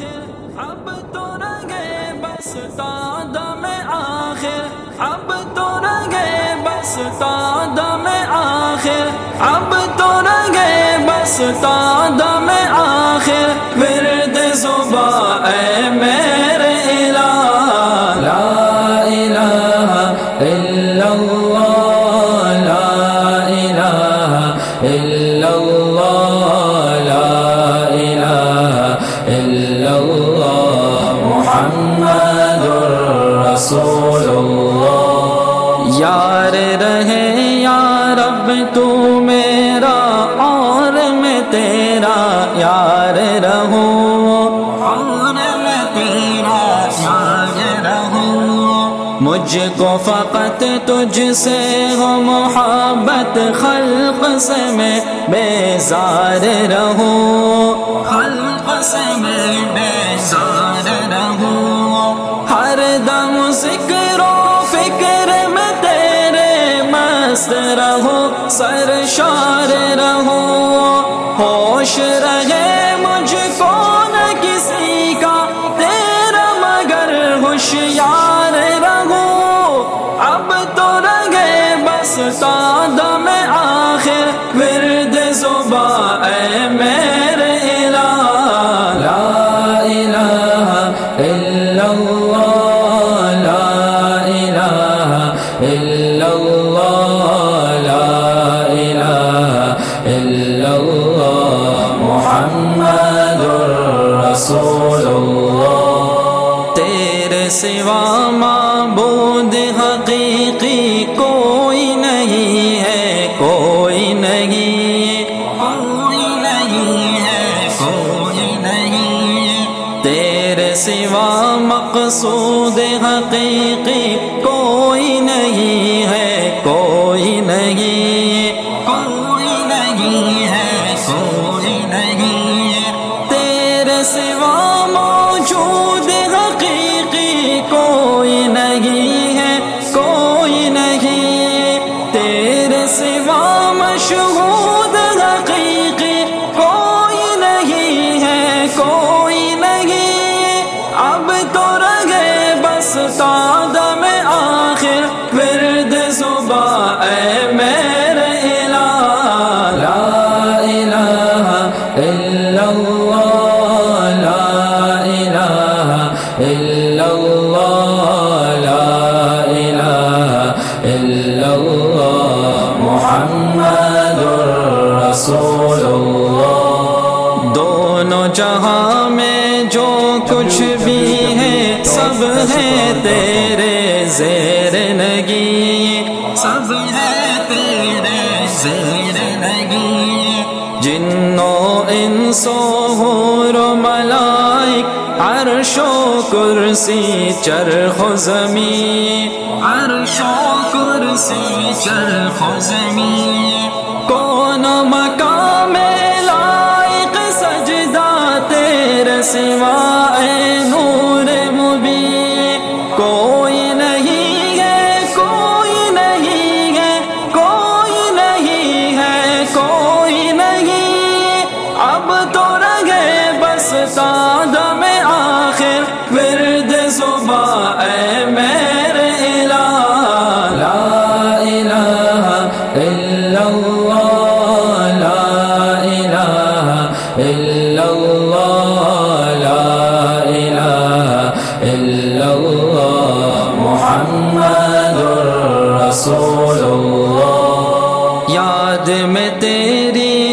آخر اب تو رگے بس دم آخر، اب تو رگے بس دم آخر، اب تو رگے بس دم آخر۔ ورد زبا اے میرے الہ، لا الہ الا اللہ، لا الہ الا یار رہے یا رب تو میرا اور میں تیرا یار رہوں۔ اور میں تیرا یار رہوں۔ مجھ کو فقط تجھ سے ہو محبت، خلق سے میں بیزار رہوں۔ خلق سے میں بیزار رہوں۔ سرشار رہو ہوش رہے الہ الا اللہ محمد رسول اللہ۔ تیرے سوا معبود حقیقی کوئی نہیں ہے، کوئی نہیں کوئی نہیں ہے۔ کوئی نہیں تیرے سوا مقصود حقیقی نہیں ہے کوئی نہیں ہے۔ تیرے سوا موجود رسول اللہ۔ دونوں جہاں میں جو کچھ بھی ہے، سب ہے تیرے زیر نگی۔ سب ہے تیرے زیر نگی۔ جنو انسو حور و ملائک عرش و کرسی چرخ و زمین۔ عرش و کرسی چرخ و زمین۔ کون سوا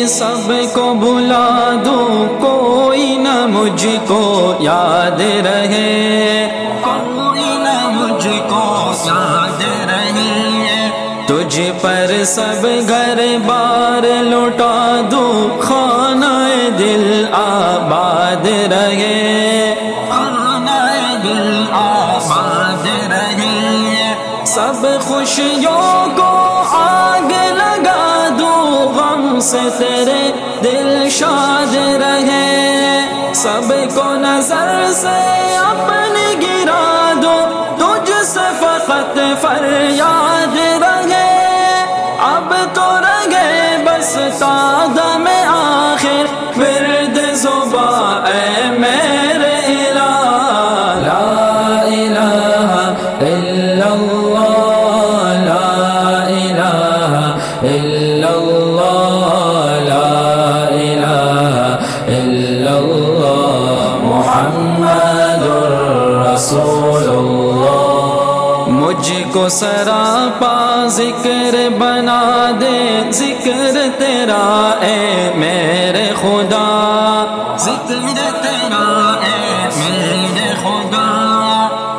سب کو بلا دوں کوئی نہ مجھ کو یاد رہے۔ کوئی نہ مجھ کو یاد رہے۔ تجھ پر سب گھر بار لوٹا دوں خانہ دل آباد رہے۔ خانہ دل آباد رہے۔ سب خوشیوں سے تیرے دل شاد رہے۔ سب کو نظر سے اپنے گرا دو۔ تجھ سے فقط فریاد کو سراپا ذکر بنا دے ذکر تیرا اے میرے خدا۔ ذکر تیرا اے میرے خدا۔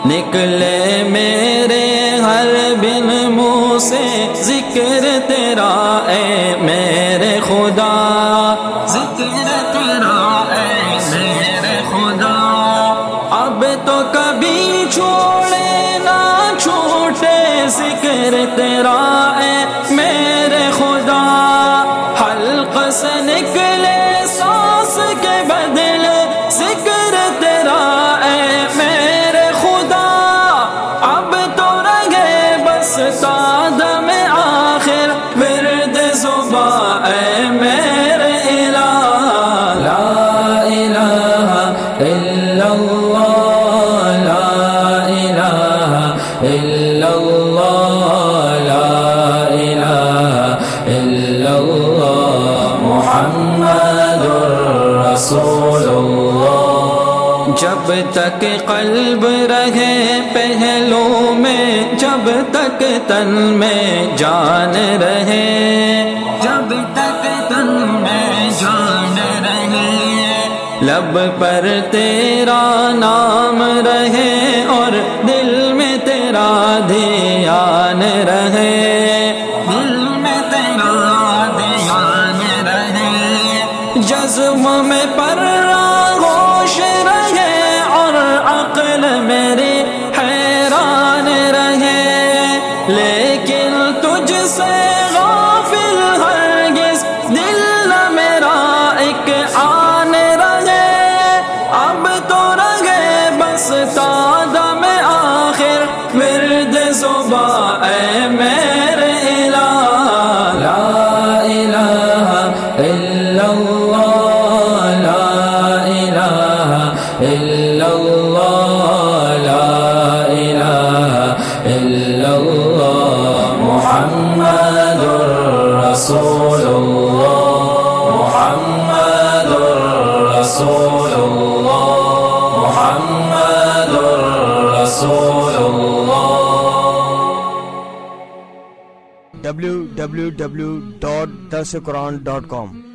نکلے میرے ہر بن منہ سے ذکر تیرا اے میرے خدا۔ ذکر تیرا اے میرے خدا۔ اب تو ذکر تیرا اے میرے خدا حلق سے نکلے محمد رسول اللہ۔ جب تک قلب رہے پہلو میں، جب تک تن میں جان رہے۔ جب تک تن میں جان رہے۔ لب پر تیرا نام رہے اور دل میں تیرا دھیان رہے۔ جذب میں پر رہا لا الہ الا اللہ لا الہ الا اللہ محمد رسول اللہ محمد رسول اللہ محمد رسول اللہ www.dasquran.com